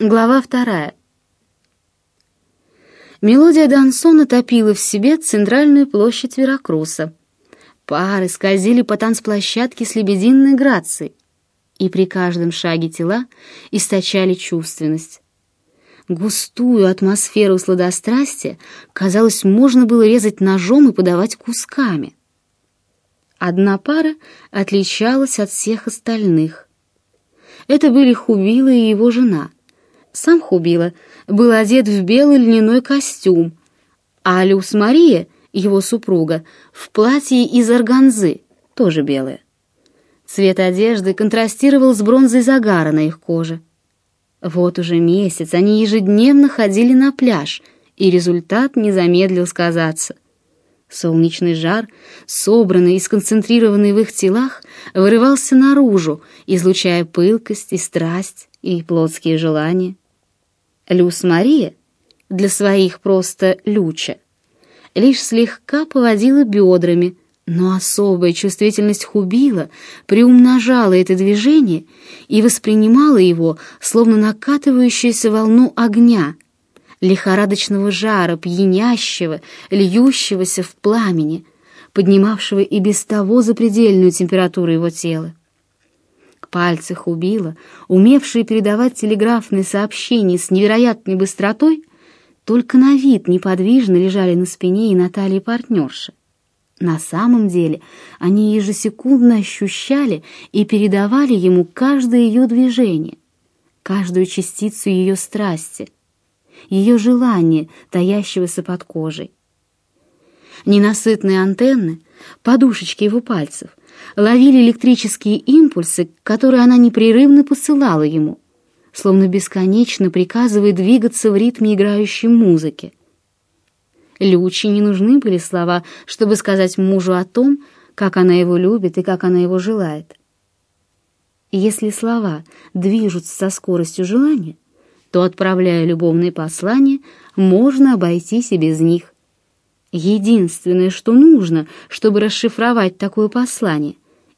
Глава вторая. Мелодия Дансона топила в себе центральную площадь Веракруса. Пары скользили по танцплощадке с лебединой грацией, и при каждом шаге тела источали чувственность. Густую атмосферу сладострастия, казалось, можно было резать ножом и подавать кусками. Одна пара отличалась от всех остальных. Это были Хубила и его жена — сам Хубила был одет в белый льняной костюм, а Люс Мария, его супруга, в платье из органзы, тоже белое. Цвет одежды контрастировал с бронзой загара на их коже. Вот уже месяц они ежедневно ходили на пляж, и результат не замедлил сказаться. Солнечный жар, собранный и сконцентрированный в их телах, вырывался наружу, излучая пылкость и страсть и плотские желания. Люс Мария, для своих просто Люча, лишь слегка поводила бедрами, но особая чувствительность Хубила приумножала это движение и воспринимала его, словно накатывающуюся волну огня, лихорадочного жара, пьянящего, льющегося в пламени, поднимавшего и без того запредельную температуру его тела пальцах убила, умевшие передавать телеграфные сообщения с невероятной быстротой, только на вид неподвижно лежали на спине и на талии партнерши. На самом деле они ежесекундно ощущали и передавали ему каждое ее движение, каждую частицу ее страсти, ее желания, таящегося под кожей. Ненасытные антенны, подушечки его пальцев — ловили электрические импульсы, которые она непрерывно посылала ему, словно бесконечно приказывая двигаться в ритме играющей музыки. Лючи не нужны были слова, чтобы сказать мужу о том, как она его любит и как она его желает. если слова движутся со скоростью желания, то, отправляя любовные послания, можно обойтись и без них. Единственное, что нужно, чтобы расшифровать такое послание,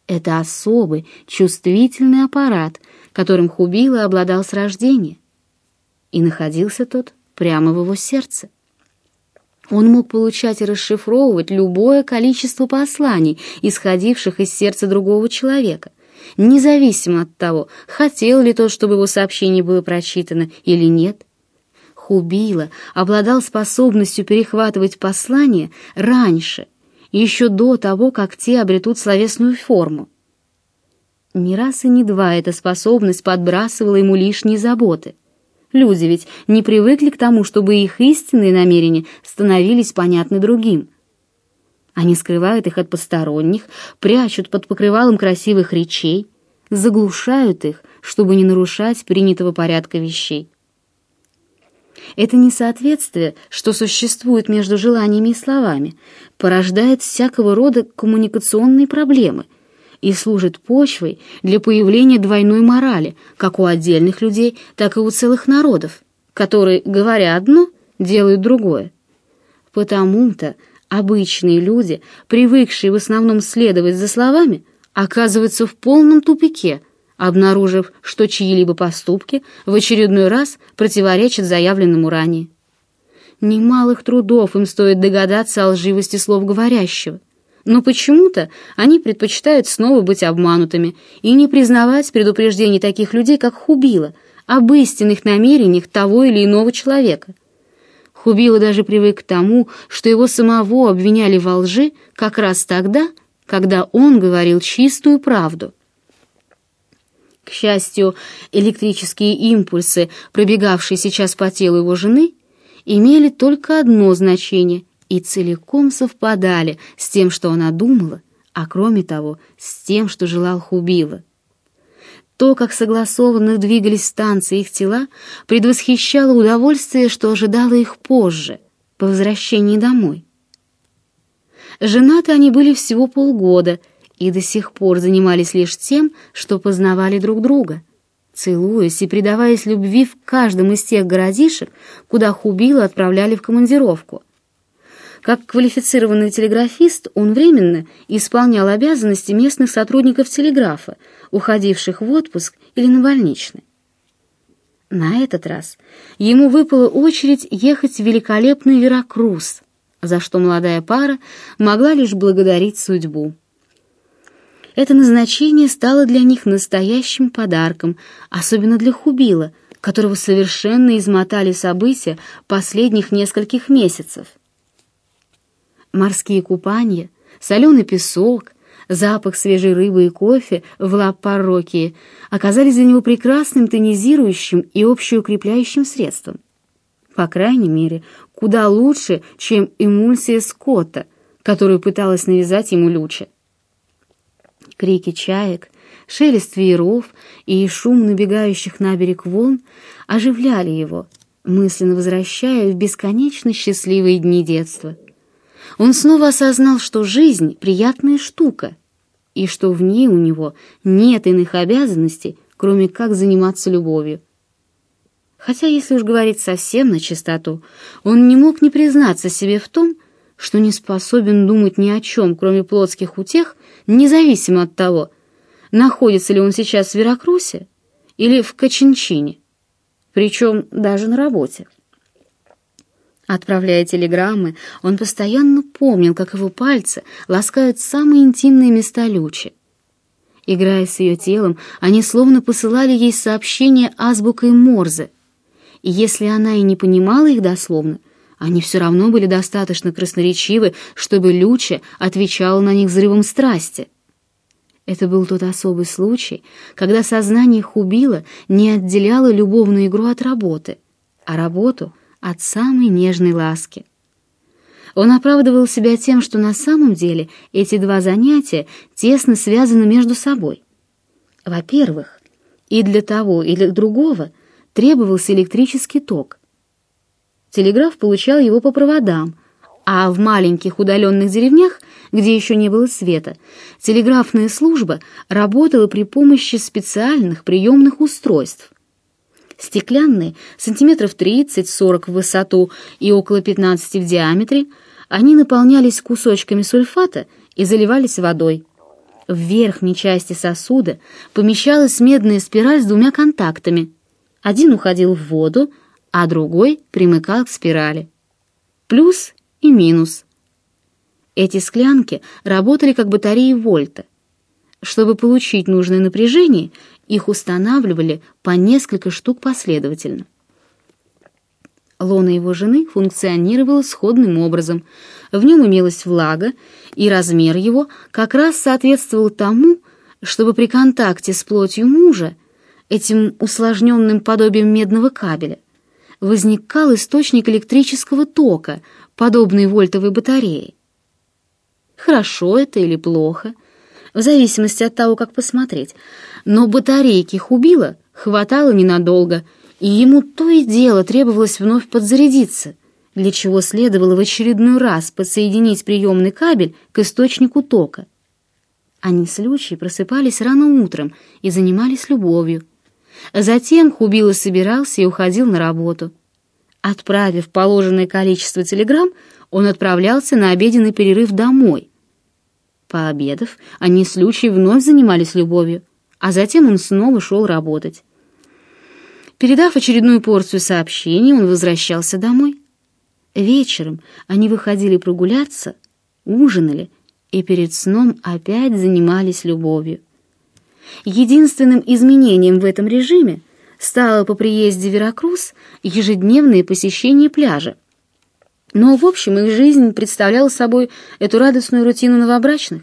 это особый чувствительный аппарат, которым Хубила обладал с рождения. И находился тот прямо в его сердце. Он мог получать и расшифровывать любое количество посланий, исходивших из сердца другого человека, независимо от того, хотел ли тот, чтобы его сообщение было прочитано или нет. Хубила обладал способностью перехватывать послания раньше, еще до того, как те обретут словесную форму. Ни раз и ни два эта способность подбрасывала ему лишние заботы. Люди ведь не привыкли к тому, чтобы их истинные намерения становились понятны другим. Они скрывают их от посторонних, прячут под покрывалом красивых речей, заглушают их, чтобы не нарушать принятого порядка вещей. Это несоответствие, что существует между желаниями и словами, порождает всякого рода коммуникационные проблемы и служит почвой для появления двойной морали, как у отдельных людей, так и у целых народов, которые, говоря одно, делают другое. Потому-то обычные люди, привыкшие в основном следовать за словами, оказываются в полном тупике – обнаружив, что чьи-либо поступки в очередной раз противоречат заявленному ранее. Немалых трудов им стоит догадаться о лживости слов говорящего, но почему-то они предпочитают снова быть обманутыми и не признавать предупреждений таких людей, как Хубила, об истинных намерениях того или иного человека. Хубила даже привык к тому, что его самого обвиняли во лжи как раз тогда, когда он говорил чистую правду. К счастью, электрические импульсы, пробегавшие сейчас по телу его жены, имели только одно значение и целиком совпадали с тем, что она думала, а кроме того, с тем, что желал Хубила. То, как согласованно двигались станции их тела, предвосхищало удовольствие, что ожидало их позже, по возвращении домой. Женаты они были всего полгода — и до сих пор занимались лишь тем, что познавали друг друга, целуясь и предаваясь любви в каждом из тех городишек, куда Хубила отправляли в командировку. Как квалифицированный телеграфист он временно исполнял обязанности местных сотрудников телеграфа, уходивших в отпуск или на больничный. На этот раз ему выпала очередь ехать в великолепный Веракрус, за что молодая пара могла лишь благодарить судьбу. Это назначение стало для них настоящим подарком, особенно для Хубила, которого совершенно измотали события последних нескольких месяцев. Морские купания, соленый песок, запах свежей рыбы и кофе в Ла-Паррокии оказались для него прекрасным тонизирующим и общеукрепляющим средством. По крайней мере, куда лучше, чем эмульсия Скотта, которую пыталась навязать ему Люча. Крики чаек, шелест вееров и шум набегающих на берег волн оживляли его, мысленно возвращая в бесконечно счастливые дни детства. Он снова осознал, что жизнь — приятная штука, и что в ней у него нет иных обязанностей, кроме как заниматься любовью. Хотя, если уж говорить совсем на чистоту, он не мог не признаться себе в том, что не способен думать ни о чем, кроме плотских утех, независимо от того, находится ли он сейчас в Веракрусе или в Качинчине, причем даже на работе. Отправляя телеграммы, он постоянно помнил, как его пальцы ласкают самые интимные места Лючи. Играя с ее телом, они словно посылали ей сообщения азбукой Морзе, и если она и не понимала их дословно, они все равно были достаточно красноречивы, чтобы Люча отвечала на них взрывом страсти. Это был тот особый случай, когда сознание Хубила не отделяло любовную игру от работы, а работу — от самой нежной ласки. Он оправдывал себя тем, что на самом деле эти два занятия тесно связаны между собой. Во-первых, и для того, и для другого требовался электрический ток. Телеграф получал его по проводам, а в маленьких удаленных деревнях, где еще не было света, телеграфная служба работала при помощи специальных приемных устройств, Стеклянные, сантиметров 30-40 в высоту и около 15 в диаметре, они наполнялись кусочками сульфата и заливались водой. В верхней части сосуда помещалась медная спираль с двумя контактами. Один уходил в воду, а другой примыкал к спирали. Плюс и минус. Эти склянки работали как батареи вольта. Чтобы получить нужное напряжение, их устанавливали по несколько штук последовательно. Лона его жены функционировала сходным образом. В нем имелась влага, и размер его как раз соответствовал тому, чтобы при контакте с плотью мужа, этим усложненным подобием медного кабеля, возникал источник электрического тока, подобный вольтовой батарее. Хорошо это или плохо, в зависимости от того, как посмотреть — но батарейки Хубила хватало ненадолго, и ему то и дело требовалось вновь подзарядиться, для чего следовало в очередной раз подсоединить приемный кабель к источнику тока. Они с Лючей просыпались рано утром и занимались любовью. Затем Хубила собирался и уходил на работу. Отправив положенное количество телеграмм, он отправлялся на обеденный перерыв домой. Пообедав, они с Лючей вновь занимались любовью а затем он снова шел работать. Передав очередную порцию сообщений, он возвращался домой. Вечером они выходили прогуляться, ужинали и перед сном опять занимались любовью. Единственным изменением в этом режиме стало по приезде Веракрус ежедневное посещение пляжа. Но, в общем, их жизнь представляла собой эту радостную рутину новобрачных.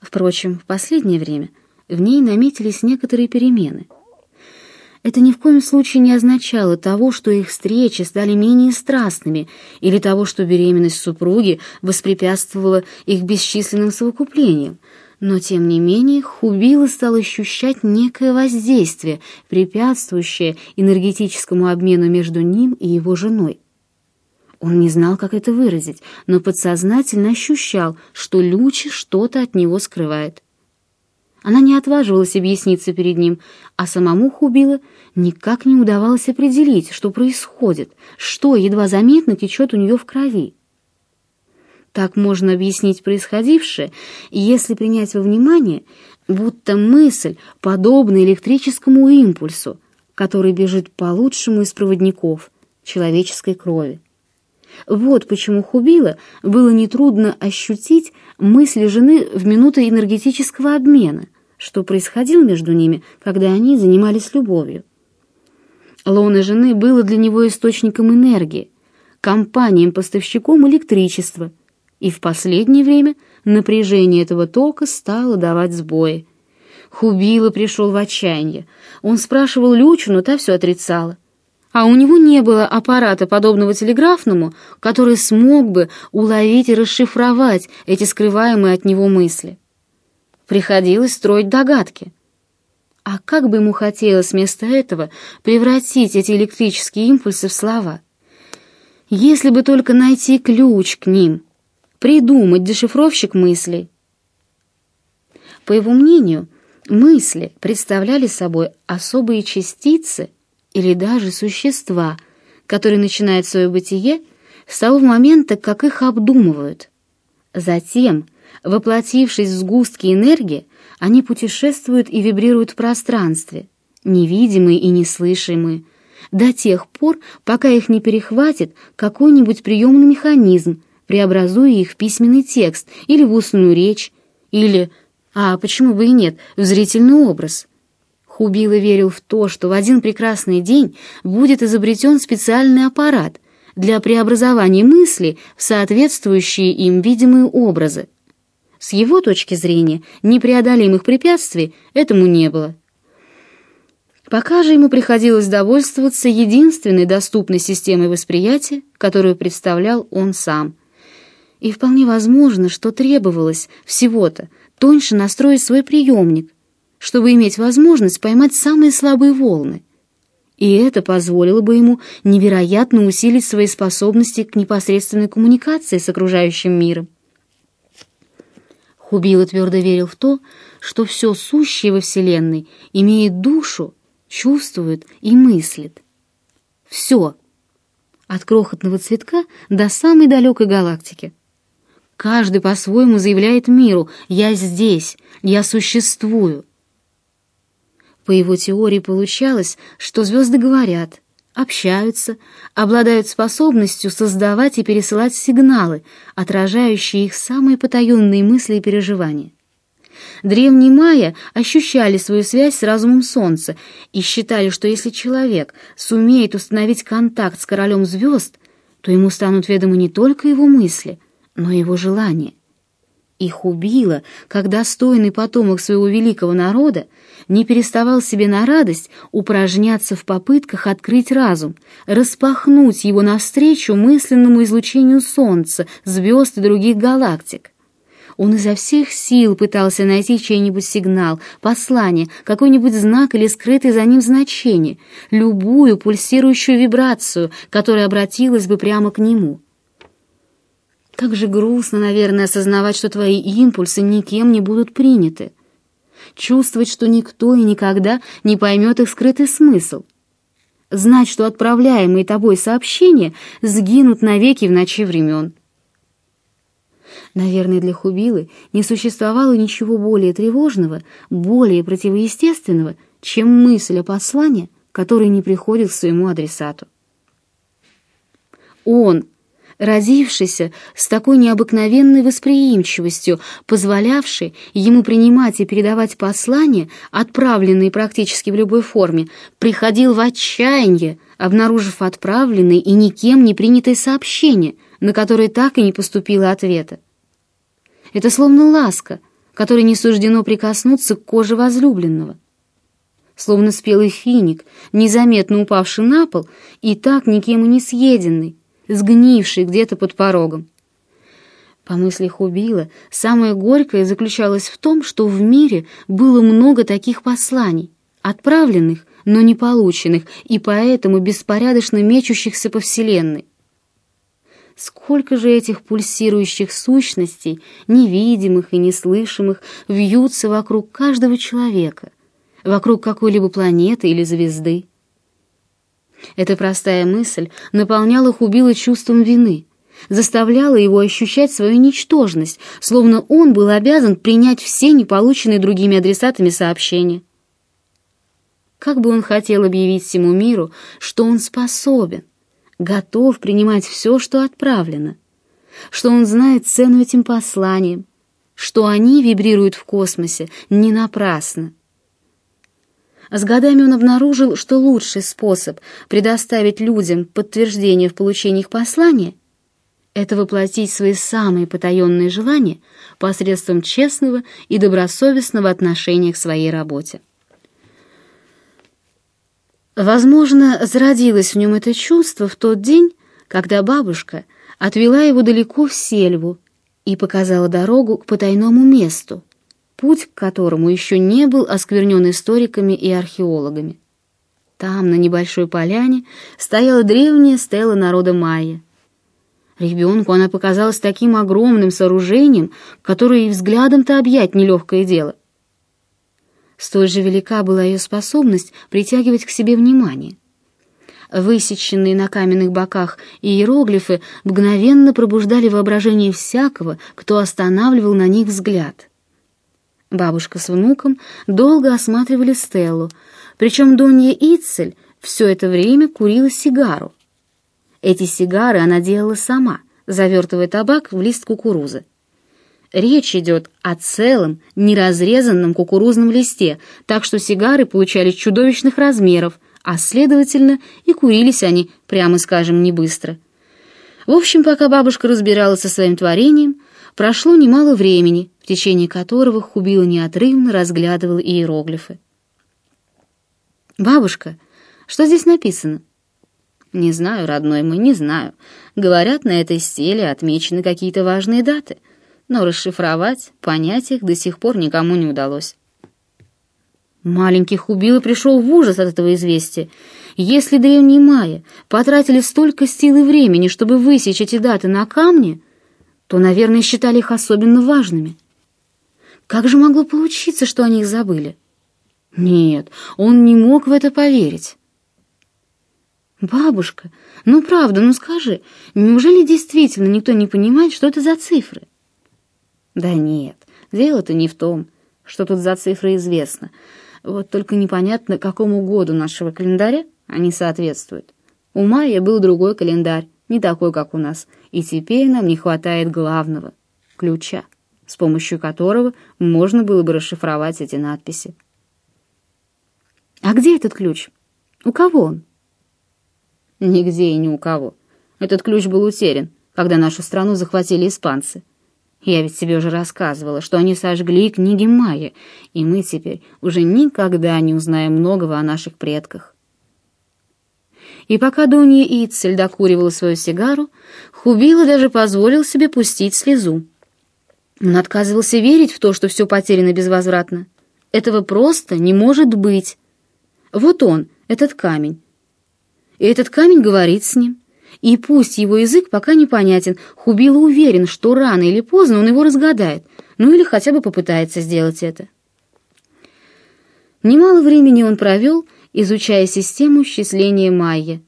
Впрочем, в последнее время в ней наметились некоторые перемены. Это ни в коем случае не означало того, что их встречи стали менее страстными, или того, что беременность супруги воспрепятствовала их бесчисленным совокуплениям, но, тем не менее, Хубила стал ощущать некое воздействие, препятствующее энергетическому обмену между ним и его женой. Он не знал, как это выразить, но подсознательно ощущал, что Люча что-то от него скрывает. Она не отваживалась объясниться перед ним, а самому Хубила никак не удавалось определить, что происходит, что едва заметно течет у нее в крови. Так можно объяснить происходившее, если принять во внимание, будто мысль подобна электрическому импульсу, который бежит по лучшему из проводников человеческой крови. Вот почему Хубила было нетрудно ощутить мысли жены в минуты энергетического обмена, что происходило между ними, когда они занимались любовью. Лоно жены было для него источником энергии, компанием-поставщиком электричества, и в последнее время напряжение этого тока стало давать сбои. Хубила пришел в отчаяние. Он спрашивал Лючу, но та все отрицала. А у него не было аппарата, подобного телеграфному, который смог бы уловить и расшифровать эти скрываемые от него мысли. Приходилось строить догадки. А как бы ему хотелось вместо этого превратить эти электрические импульсы в слова? Если бы только найти ключ к ним, придумать дешифровщик мыслей. По его мнению, мысли представляли собой особые частицы или даже существа, которые начинают свое бытие с того момента, как их обдумывают. Затем, воплотившись в сгустки энергии, они путешествуют и вибрируют в пространстве, невидимые и неслышимые, до тех пор, пока их не перехватит какой-нибудь приемный механизм, преобразуя их в письменный текст или в устную речь, или, а почему бы и нет, в зрительный образ. Хубила верил в то, что в один прекрасный день будет изобретен специальный аппарат для преобразования мысли в соответствующие им видимые образы. С его точки зрения непреодолимых препятствий этому не было. Пока же ему приходилось довольствоваться единственной доступной системой восприятия, которую представлял он сам. И вполне возможно, что требовалось всего-то тоньше настроить свой приемник, чтобы иметь возможность поймать самые слабые волны. И это позволило бы ему невероятно усилить свои способности к непосредственной коммуникации с окружающим миром. Хубила твердо верил в то, что все сущее во Вселенной имеет душу, чувствует и мыслит. Все, от крохотного цветка до самой далекой галактики. Каждый по-своему заявляет миру «я здесь, я существую». По его теории получалось, что звезды говорят, общаются, обладают способностью создавать и пересылать сигналы, отражающие их самые потаенные мысли и переживания. Древние майя ощущали свою связь с разумом Солнца и считали, что если человек сумеет установить контакт с королем звезд, то ему станут ведомы не только его мысли, но его желания. Их убило, как достойный потомок своего великого народа не переставал себе на радость упражняться в попытках открыть разум, распахнуть его навстречу мысленному излучению Солнца, звезд и других галактик. Он изо всех сил пытался найти чей-нибудь сигнал, послание, какой-нибудь знак или скрытый за ним значение, любую пульсирующую вибрацию, которая обратилась бы прямо к нему. Как же грустно, наверное, осознавать, что твои импульсы никем не будут приняты. Чувствовать, что никто и никогда не поймет их скрытый смысл. Знать, что отправляемые тобой сообщения сгинут навеки в ночи времен. Наверное, для Хубилы не существовало ничего более тревожного, более противоестественного, чем мысль о послании, которое не приходит к своему адресату. Он, родившийся с такой необыкновенной восприимчивостью, позволявший ему принимать и передавать послания, отправленные практически в любой форме, приходил в отчаяние, обнаружив отправленные и никем не принятые сообщения, на которые так и не поступило ответа. Это словно ласка, которой не суждено прикоснуться к коже возлюбленного. Словно спелый финик, незаметно упавший на пол и так никем и не съеденный, сгнивший где-то под порогом. По мысли Хубила, самое горькое заключалось в том, что в мире было много таких посланий, отправленных, но не полученных, и поэтому беспорядочно мечущихся по Вселенной. Сколько же этих пульсирующих сущностей, невидимых и неслышимых, вьются вокруг каждого человека, вокруг какой-либо планеты или звезды. Эта простая мысль наполняла Хубила чувством вины, заставляла его ощущать свою ничтожность, словно он был обязан принять все неполученные другими адресатами сообщения. как бы он хотел объявить всему миру, что он способен, готов принимать все, что отправлено, что он знает цену этим посланиям, что они вибрируют в космосе не напрасно. С годами он обнаружил, что лучший способ предоставить людям подтверждение в получении их послания — это воплотить свои самые потаенные желания посредством честного и добросовестного отношения к своей работе. Возможно, зародилось в нем это чувство в тот день, когда бабушка отвела его далеко в сельву и показала дорогу к потайному месту, путь к которому еще не был осквернен историками и археологами. Там, на небольшой поляне, стояла древняя стела народа майя. Ребенку она показалась таким огромным сооружением, которое и взглядом-то объять нелегкое дело. Столь же велика была ее способность притягивать к себе внимание. Высеченные на каменных боках иероглифы мгновенно пробуждали воображение всякого, кто останавливал на них взгляд. Бабушка с внуком долго осматривали Стеллу, причем Донья Ицель все это время курила сигару. Эти сигары она делала сама, завертывая табак в лист кукурузы. Речь идет о целом, неразрезанном кукурузном листе, так что сигары получались чудовищных размеров, а, следовательно, и курились они, прямо скажем, не быстро. В общем, пока бабушка разбиралась со своим творением, прошло немало времени, в течение которого Хубила неотрывно разглядывала иероглифы. «Бабушка, что здесь написано?» «Не знаю, родной мой, не знаю. Говорят, на этой стеле отмечены какие-то важные даты» но расшифровать, понять их до сих пор никому не удалось. Маленький Хубила пришел в ужас от этого известия. Если древние майя потратили столько сил и времени, чтобы высечь эти даты на камне, то, наверное, считали их особенно важными. Как же могло получиться, что они их забыли? Нет, он не мог в это поверить. «Бабушка, ну правда, ну скажи, неужели действительно никто не понимает, что это за цифры?» Да нет, дело-то не в том, что тут за цифры известно. Вот только непонятно, какому году нашего календаря они соответствуют. У Майя был другой календарь, не такой, как у нас, и теперь нам не хватает главного — ключа, с помощью которого можно было бы расшифровать эти надписи. А где этот ключ? У кого он? Нигде и ни у кого. Этот ключ был утерян, когда нашу страну захватили испанцы. Я ведь тебе уже рассказывала, что они сожгли книги Майя, и мы теперь уже никогда не узнаем многого о наших предках. И пока Донья Ицель докуривала свою сигару, Хубила даже позволил себе пустить слезу. Он отказывался верить в то, что все потеряно безвозвратно. Этого просто не может быть. Вот он, этот камень. И этот камень говорит с ним. И пусть его язык пока непонятен, Хубила уверен, что рано или поздно он его разгадает, ну или хотя бы попытается сделать это. Немало времени он провел, изучая систему счисления Майя.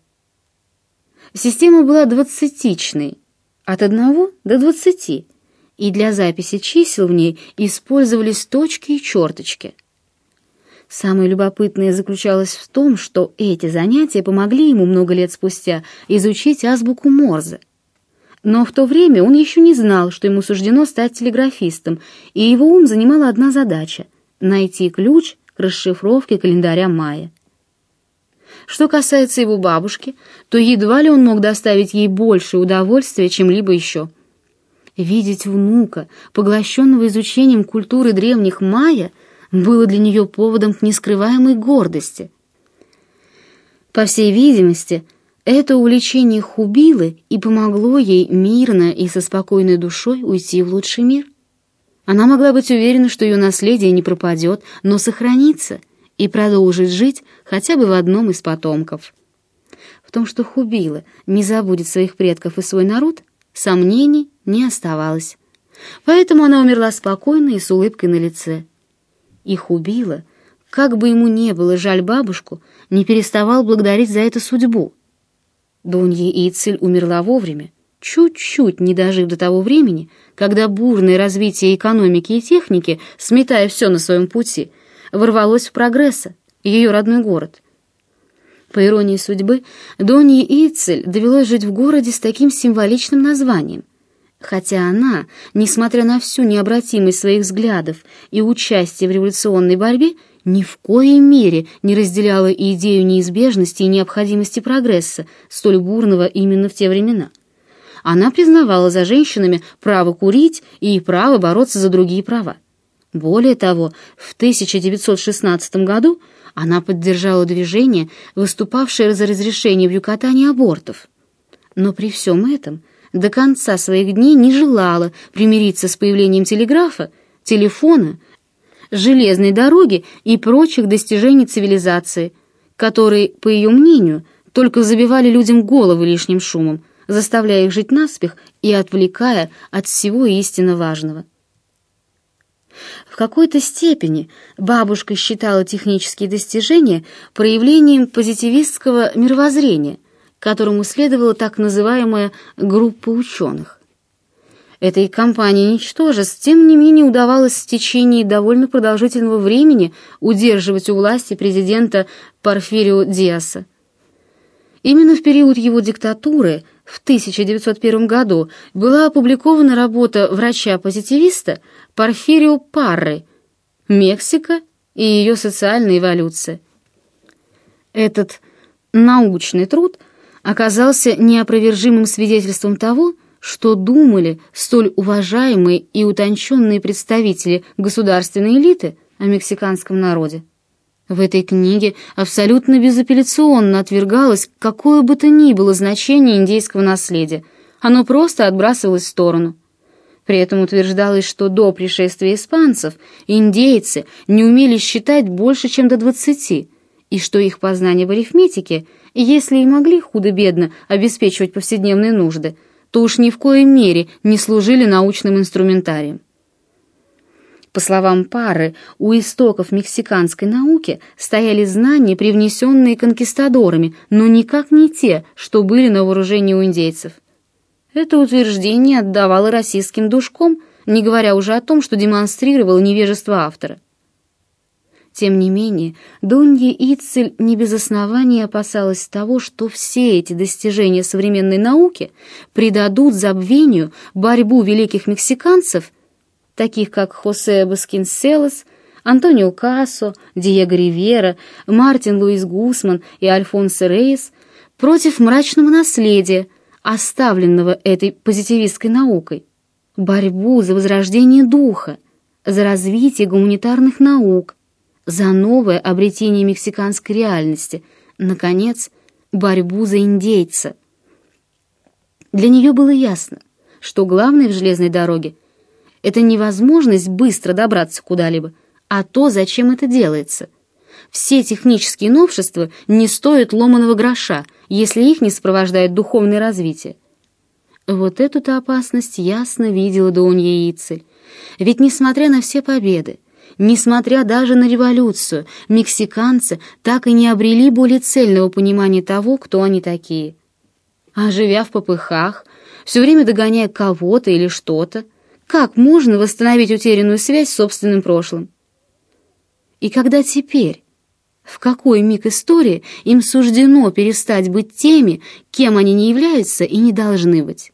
Система была двадцатичной, от одного до двадцати, и для записи чисел в ней использовались точки и черточки. Самое любопытное заключалось в том, что эти занятия помогли ему много лет спустя изучить азбуку Морзе. Но в то время он еще не знал, что ему суждено стать телеграфистом, и его ум занимала одна задача — найти ключ к расшифровке календаря Майя. Что касается его бабушки, то едва ли он мог доставить ей больше удовольствия, чем либо еще. Видеть внука, поглощенного изучением культуры древних майя — было для нее поводом к нескрываемой гордости. По всей видимости, это увлечение Хубилы и помогло ей мирно и со спокойной душой уйти в лучший мир. Она могла быть уверена, что ее наследие не пропадет, но сохранится и продолжит жить хотя бы в одном из потомков. В том, что Хубила не забудет своих предков и свой народ, сомнений не оставалось. Поэтому она умерла спокойно и с улыбкой на лице их убило, как бы ему не было жаль бабушку, не переставал благодарить за это судьбу. Донья Ицель умерла вовремя, чуть-чуть не дожив до того времени, когда бурное развитие экономики и техники, сметая все на своем пути, ворвалось в прогресса, ее родной город. По иронии судьбы, Донье Ицель довелось жить в городе с таким символичным названием, хотя она, несмотря на всю необратимость своих взглядов и участие в революционной борьбе, ни в коей мере не разделяла идею неизбежности и необходимости прогресса, столь бурного именно в те времена. Она признавала за женщинами право курить и право бороться за другие права. Более того, в 1916 году она поддержала движение, выступавшее за разрешение в Юкатане абортов. Но при всем этом до конца своих дней не желала примириться с появлением телеграфа, телефона, железной дороги и прочих достижений цивилизации, которые, по ее мнению, только забивали людям головы лишним шумом, заставляя их жить наспех и отвлекая от всего истинно важного. В какой-то степени бабушка считала технические достижения проявлением позитивистского мировоззрения, которому следовала так называемая группа ученых. Этой компании ничтожеств, тем не менее, удавалось в течение довольно продолжительного времени удерживать у власти президента Порфирио Диаса. Именно в период его диктатуры в 1901 году была опубликована работа врача-позитивиста Порфирио Парры «Мексика и ее социальная эволюция». Этот научный труд оказался неопровержимым свидетельством того, что думали столь уважаемые и утонченные представители государственной элиты о мексиканском народе. В этой книге абсолютно безапелляционно отвергалось какое бы то ни было значение индейского наследия, оно просто отбрасывалось в сторону. При этом утверждалось, что до пришествия испанцев индейцы не умели считать больше, чем до двадцати, и что их познания в арифметике, если и могли худо-бедно обеспечивать повседневные нужды, то уж ни в коей мере не служили научным инструментарием. По словам Пары, у истоков мексиканской науки стояли знания, привнесенные конкистадорами, но никак не те, что были на вооружении у индейцев. Это утверждение отдавало российским душком, не говоря уже о том, что демонстрировало невежество автора. Тем не менее, Донья Ицель не без основания опасалась того, что все эти достижения современной науки придадут забвению борьбу великих мексиканцев, таких как Хосе Васконселос, Антонио Касо, Диего Ривера, Мартин Луис Гусман и Альфонсо Рейс, против мрачного наследия, оставленного этой позитивистской наукой, борьбу за возрождение духа, за развитие гуманитарных наук, за новое обретение мексиканской реальности, наконец, борьбу за индейца. Для нее было ясно, что главное в железной дороге — это невозможность быстро добраться куда-либо, а то, зачем это делается. Все технические новшества не стоят ломаного гроша, если их не сопровождает духовное развитие. Вот эту-то опасность ясно видела Донья Ицель. Ведь, несмотря на все победы, Несмотря даже на революцию, мексиканцы так и не обрели более цельного понимания того, кто они такие. А живя в попыхах, все время догоняя кого-то или что-то, как можно восстановить утерянную связь с собственным прошлым? И когда теперь, в какой миг истории им суждено перестать быть теми, кем они не являются и не должны быть?